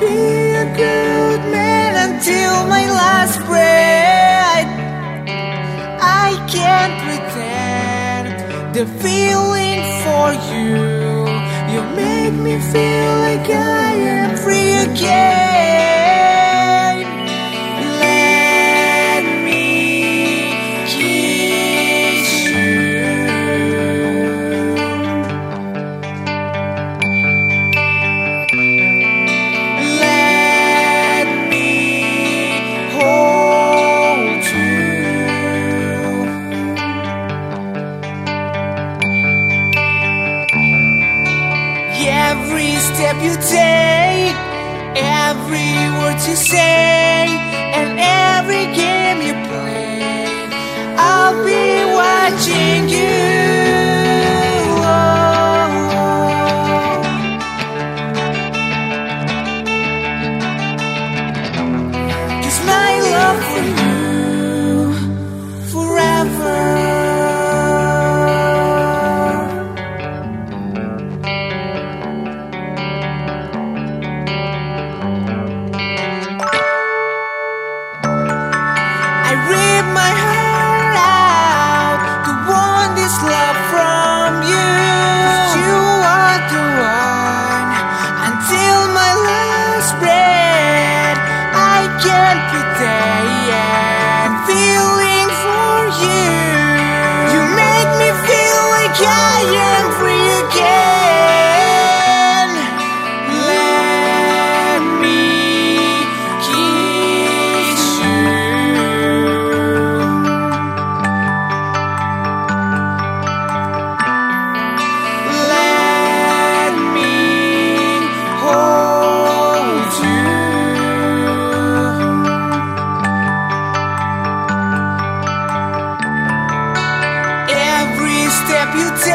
be a good man until my last breath. I can't pretend the feeling for you. You make me feel like I am free again. Every step you take, every word you say, and every game you play, I'll be watching you. Cause my love for you can't pretend feeling for you. You Every